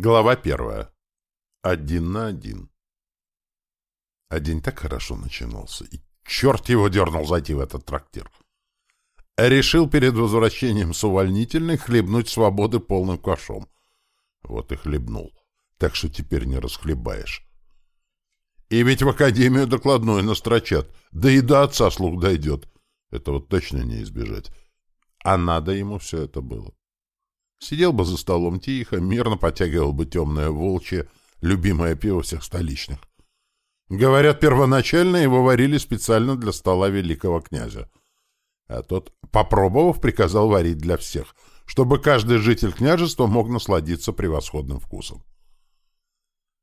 Глава первая. Один на один. А день так хорошо начинался, и черт его дернул зайти в этот трактир. Решил перед возвращением с увольнительной хлебнуть свободы полным кошом. Вот и хлебнул. Так что теперь не расхлебаешь. И ведь в академию докладную настрочат. Да и до отца слух дойдет. Это вот точно не избежать. А надо ему все это было. Сидел бы за столом тихо, мирно потягивал бы темное волчье, любимое пиво всех столичных. Говорят, первоначально его варили специально для стола великого князя. А тот, попробовав, приказал варить для всех, чтобы каждый житель княжества мог насладиться превосходным вкусом.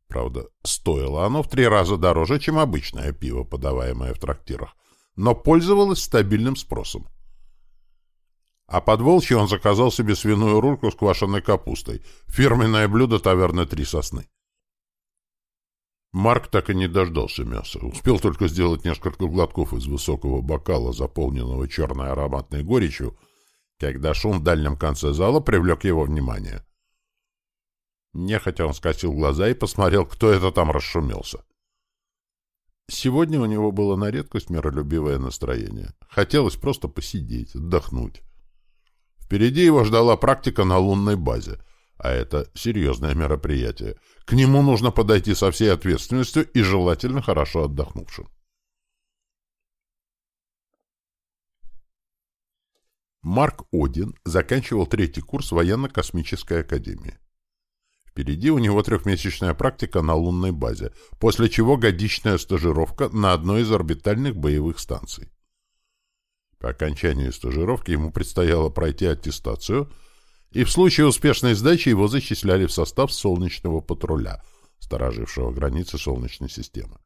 Правда, стоило оно в три раза дороже, чем обычное пиво, подаваемое в трактирах, но пользовалось стабильным спросом. А под волчьи он заказал себе свиную рульку с квашеной капустой. Фирменное блюдо таверны «Три сосны». Марк так и не дождался мяса. Успел только сделать несколько глотков из высокого бокала, заполненного черной ароматной горечью, когда шум в дальнем конце зала привлек его внимание. Нехотя он скосил глаза и посмотрел, кто это там расшумелся. Сегодня у него было на редкость миролюбивое настроение. Хотелось просто посидеть, отдохнуть. Впереди его ждала практика на лунной базе, а это серьезное мероприятие. К нему нужно подойти со всей ответственностью и желательно хорошо отдохнувшим. Марк Один заканчивал третий курс военно-космической академии. Впереди у него трехмесячная практика на лунной базе, после чего годичная стажировка на одной из орбитальных боевых станций. По окончании стажировки ему предстояло пройти аттестацию, и в случае успешной сдачи его зачисляли в состав солнечного патруля, сторожившего границы Солнечной системы.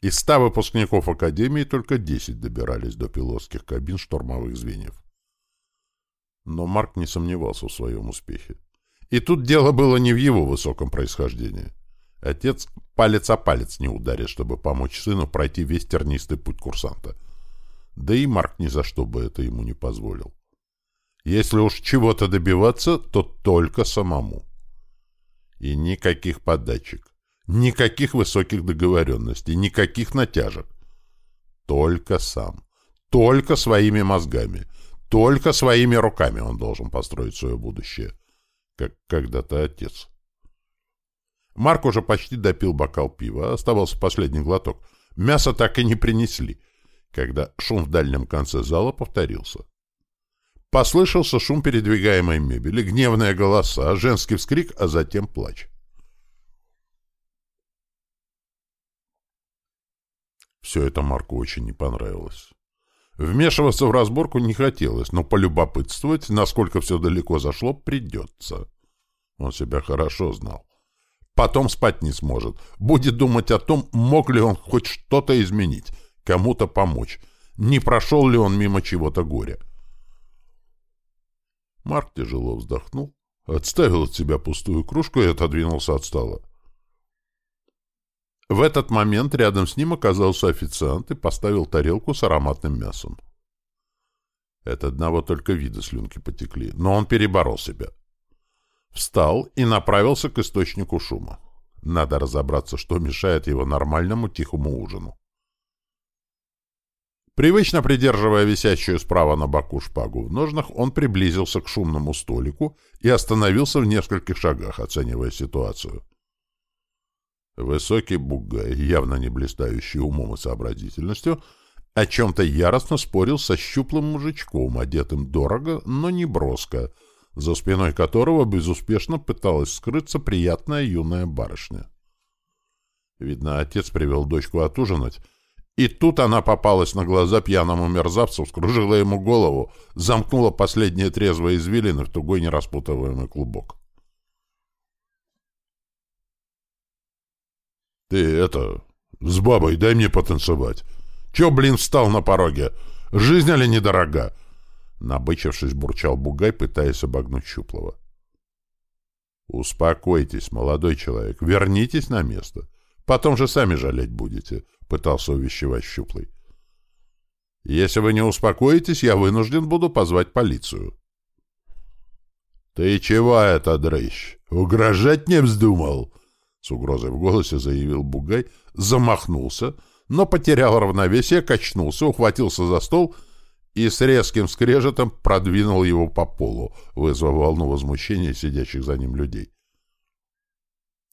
Из ста выпускников Академии только 10 добирались до пилотских кабин штурмовых звеньев. Но Марк не сомневался в своем успехе. И тут дело было не в его высоком происхождении. Отец палец о палец не ударит, чтобы помочь сыну пройти весь тернистый путь курсанта — да и Марк ни за что бы это ему не позволил. Если уж чего-то добиваться, то только самому. И никаких подачек, никаких высоких договоренностей, никаких натяжек. Только сам, только своими мозгами, только своими руками он должен построить свое будущее, как когда-то отец. Марк уже почти допил бокал пива, оставался последний глоток. Мясо так и не принесли — когда шум в дальнем конце зала повторился. Послышался шум передвигаемой мебели, гневные голоса, женский вскрик, а затем плач. Все это Марку очень не понравилось. Вмешиваться в разборку не хотелось, но полюбопытствовать, насколько все далеко зашло, придется. Он себя хорошо знал. Потом спать не сможет. Будет думать о том, мог ли он хоть что-то изменить, кому-то помочь. Не прошел ли он мимо чего-то горя? Марк тяжело вздохнул, отставил от себя пустую кружку и отодвинулся от стола. В этот момент рядом с ним оказался официант и поставил тарелку с ароматным мясом. От одного только вида слюнки потекли, но он переборол себя. Встал и направился к источнику шума. Надо разобраться, что мешает его нормальному тихому ужину. Привычно придерживая висящую справа на боку шпагу в ножнах, он приблизился к шумному столику и остановился в нескольких шагах, оценивая ситуацию. Высокий бугай, явно не блистающий умом и сообразительностью, о чем-то яростно спорил со щуплым мужичком, одетым дорого, но не броско, за спиной которого безуспешно пыталась скрыться приятная юная барышня. Видно, отец привел дочку отужинать, и тут она попалась на глаза пьяному мерзавцу, скружила ему голову, замкнула последние трезвые извилины в тугой нераспутываемый клубок. «Ты это... с бабой дай мне потанцевать. Чё, блин, встал на пороге? Жизнь ли недорога?» Набычившись, бурчал Бугай, пытаясь обогнуть Щуплова. «Успокойтесь, молодой человек, вернитесь на место. Потом же сами жалеть будете», — пытался увещевать Щуплый. «Если вы не успокоитесь, я вынужден буду позвать полицию». — Ты чего это, дрыщ? Угрожать не вздумал? — с угрозой в голосе заявил Бугай, замахнулся, но потерял равновесие, качнулся, ухватился за стол и с резким скрежетом продвинул его по полу, вызвав волну возмущения сидящих за ним людей.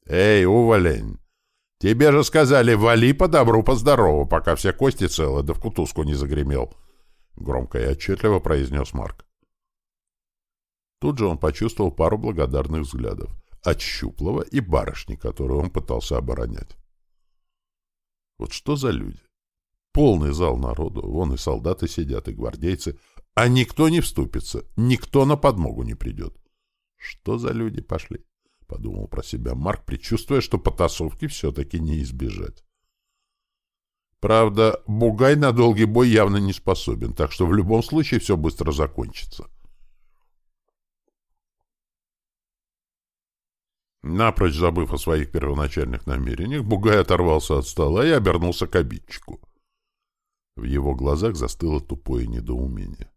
«Эй, уволень! Тебе же сказали, вали по добру, по здорову, пока все кости целы, да в кутузку не загремел!» Громко и отчетливо произнес Марк. Тут же он почувствовал пару благодарных взглядов от Щуплова и барышни, которую он пытался оборонять. Вот что за люди? Полный зал народу, вон и солдаты сидят, и гвардейцы, а никто не вступится, никто на подмогу не придет. Что за люди пошли? — подумал про себя Марк, предчувствуя, что потасовки все-таки не избежать. Правда, Бугай на долгий бой явно не способен, так что в любом случае все быстро закончится. Напрочь забыв о своих первоначальных намерениях, Бугай оторвался от стола и обернулся к обидчику. В его глазах застыло тупое недоумение.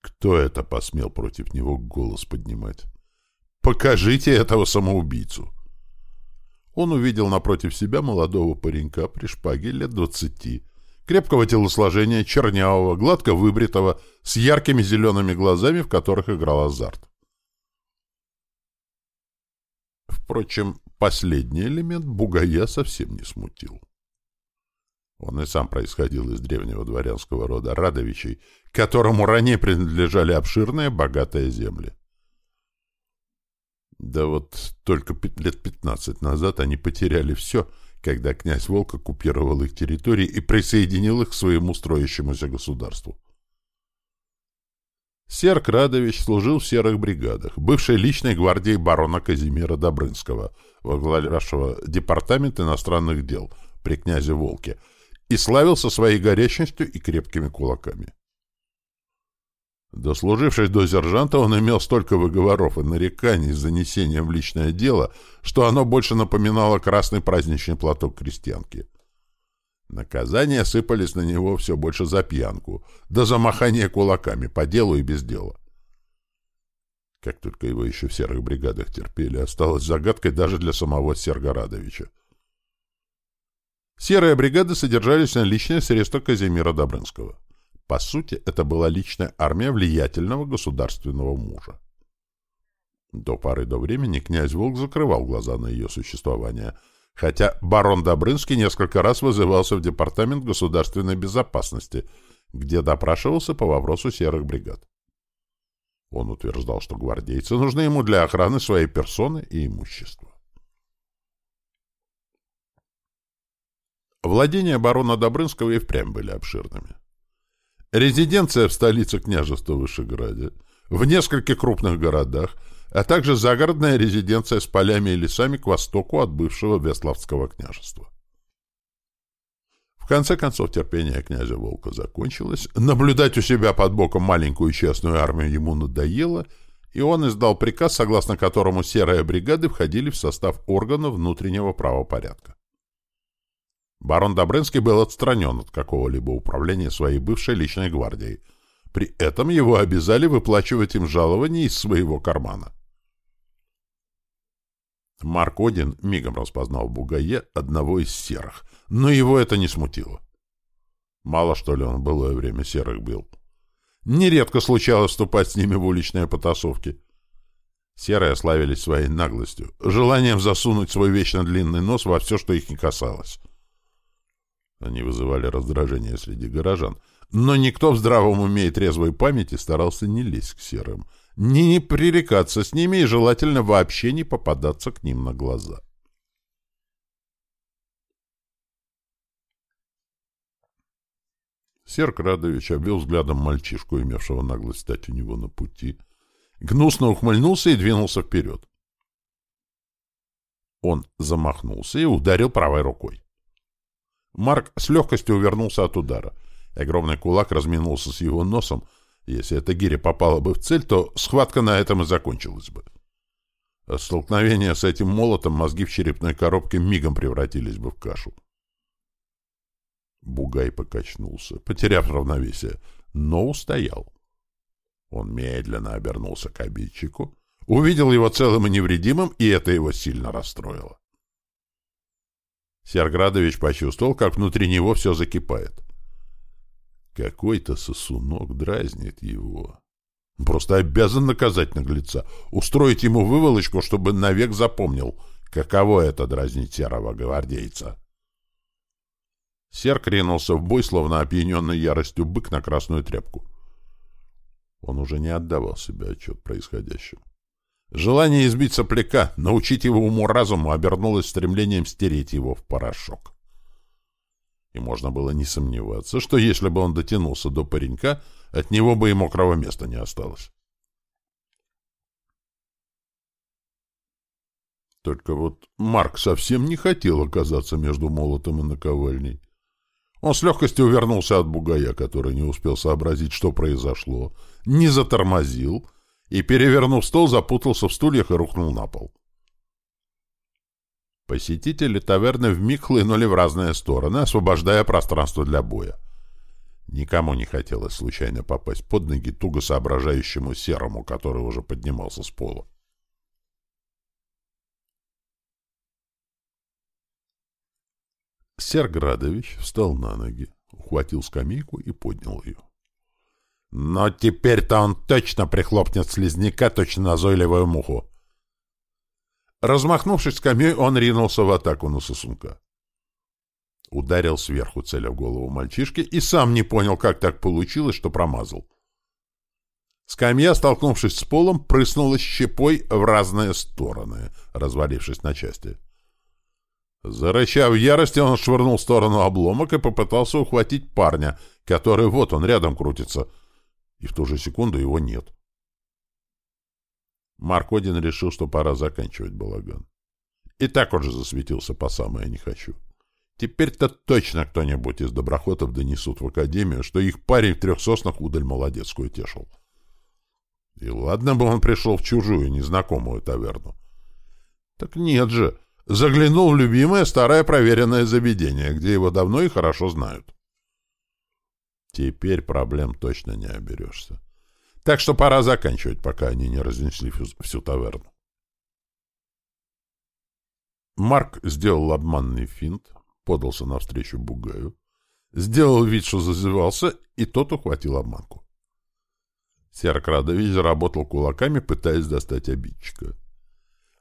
Кто это посмел против него голос поднимать? «Покажите этого самоубийцу!» Он увидел напротив себя молодого паренька при шпаге лет двадцати, крепкого телосложения, чернявого, гладко выбритого, с яркими зелеными глазами, в которых играл азарт. Впрочем, последний элемент Бугая совсем не смутил. Он и сам происходил из древнего дворянского рода Радовичей, которому ранее принадлежали обширные богатые земли. Да вот только лет пятнадцать назад они потеряли все, когда князь Волк оккупировал их территории и присоединил их к своему строящемуся государству. Серк Радович служил в серых бригадах, бывшей личной гвардии барона Казимира Добрынского, возглавлявшего департамент иностранных дел при князе Волке, и славился своей горячностью и крепкими кулаками. Дослужившись до сержанта, он имел столько выговоров и нареканий с занесением в личное дело, что оно больше напоминало красный праздничный платок крестьянки. Наказания сыпались на него все больше за пьянку, до замахания кулаками, по делу и без дела. Как только его еще в серых бригадах терпели, осталось загадкой даже для самого Серга Радовича. Серые бригады содержались на личное средство Казимира Добрынского. По сути, это была личная армия влиятельного государственного мужа. До поры до времени князь Волк закрывал глаза на ее существование, хотя барон Добрынский несколько раз вызывался в Департамент государственной безопасности, где допрашивался по вопросу серых бригад. Он утверждал, что гвардейцы нужны ему для охраны своей персоны и имущества. Владения барона Добрынского и впрямь были обширными резиденция в столице княжества Вышеграде, в нескольких крупных городах, а также загородная резиденция с полями и лесами к востоку от бывшего Веславского княжества. В конце концов терпение князя Волка закончилось, наблюдать у себя под боком маленькую частную армию ему надоело, и он издал приказ, согласно которому серые бригады входили в состав органов внутреннего правопорядка. Барон Добрынский был отстранен от какого-либо управления своей бывшей личной гвардией. При этом его обязали выплачивать им жалования из своего кармана. Марк Один мигом распознал в Бугае одного из серых, но его это не смутило. Мало что ли он было время серых бил. Нередко случалось вступать с ними в уличные потасовки. Серые славились своей наглостью, желанием засунуть свой вечно длинный нос во все, что их не касалось. Они вызывали раздражение среди горожан. Но никто в здравом уме и трезвой памяти старался не лезть к серым, не пререкаться с ними и желательно вообще не попадаться к ним на глаза. Серк Радович обвел взглядом мальчишку, имевшего наглость стать у него на пути, гнусно ухмыльнулся и двинулся вперед. Он замахнулся и ударил правой рукой. Марк с легкостью увернулся от удара. Огромный кулак разминулся с его носом. Если эта гиря попала бы в цель, то схватка на этом и закончилась бы. От столкновения с этим молотом мозги в черепной коробке мигом превратились бы в кашу. Бугай покачнулся, потеряв равновесие, но устоял. Он медленно обернулся к обидчику, увидел его целым и невредимым, и это его сильно расстроило. Серградович почувствовал, как внутри него все закипает. Какой-то сосунок дразнит его. просто обязан наказать наглеца, устроить ему выволочку, чтобы навек запомнил, каково это дразнить серого гвардейца. Серк ринулся в бой, словно опьяненный яростью бык на красную тряпку. Он уже не отдавал себе отчет происходящему. Желание избить сопляка, научить его уму-разуму, обернулось стремлением стереть его в порошок. И можно было не сомневаться, что если бы он дотянулся до паренька, от него бы и мокрого места не осталось. Только вот Марк совсем не хотел оказаться между молотом и наковальней. Он с легкостью увернулся от бугая, который не успел сообразить, что произошло, не затормозил и, перевернув стол, запутался в стульях и рухнул на пол. Посетители таверны вмиг хлынули в разные стороны, освобождая пространство для боя. Никому не хотелось случайно попасть под ноги туго соображающему серому, который уже поднимался с пола. Серградович встал на ноги, ухватил скамейку и поднял ее. «Но теперь-то он точно прихлопнет слизняка, точно назойливую муху!» Размахнувшись скамьей, он ринулся в атаку на сосунка. Ударил сверху, целя в голову мальчишки, и сам не понял, как так получилось, что промазал. Скамья, столкнувшись с полом, прыснула щепой в разные стороны, развалившись на части. Зарычав в ярости, он швырнул в сторону обломок и попытался ухватить парня, который вот он рядом крутится, и в ту же секунду его нет. Марк Один решил, что пора заканчивать балаган. И так уже засветился по самое не хочу. Теперь-то точно кто-нибудь из доброхотов донесут в академию, что их парень в трех соснах удаль молодецкую тешил. И ладно бы он пришел в чужую, незнакомую таверну. Так нет же, заглянул в любимое старое проверенное заведение, где его давно и хорошо знают. Теперь проблем точно не оберешься. Так что пора заканчивать, пока они не разнесли всю, всю таверну. Марк сделал обманный финт, подался навстречу Бугаю, сделал вид, что зазывался, и тот ухватил обманку. Серкрадович заработал кулаками, пытаясь достать обидчика.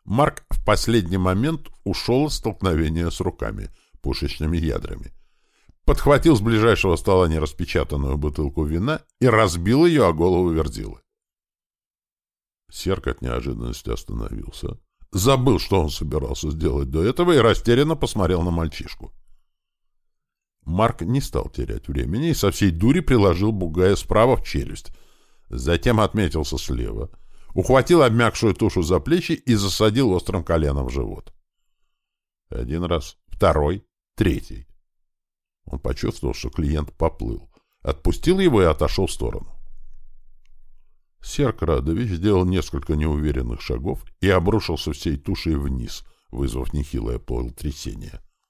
Марк в последний момент ушел от столкновения с руками, пушечными ядрами. Подхватил с ближайшего стола нераспечатанную бутылку вина и разбил ее о голову Верзилы. Серк от неожиданности остановился. Забыл, что он собирался сделать до этого, и растерянно посмотрел на мальчишку. Марк не стал терять времени и со всей дури приложил бугая справа в челюсть. Затем отметился слева — ухватил обмякшую тушу за плечи и засадил острым коленом в живот. Один раз, второй, третий. Он почувствовал, что клиент поплыл. Отпустил его и отошел в сторону. Серк Радович сделал несколько неуверенных шагов и обрушился всей тушей вниз, вызвав нехилое полутрясение.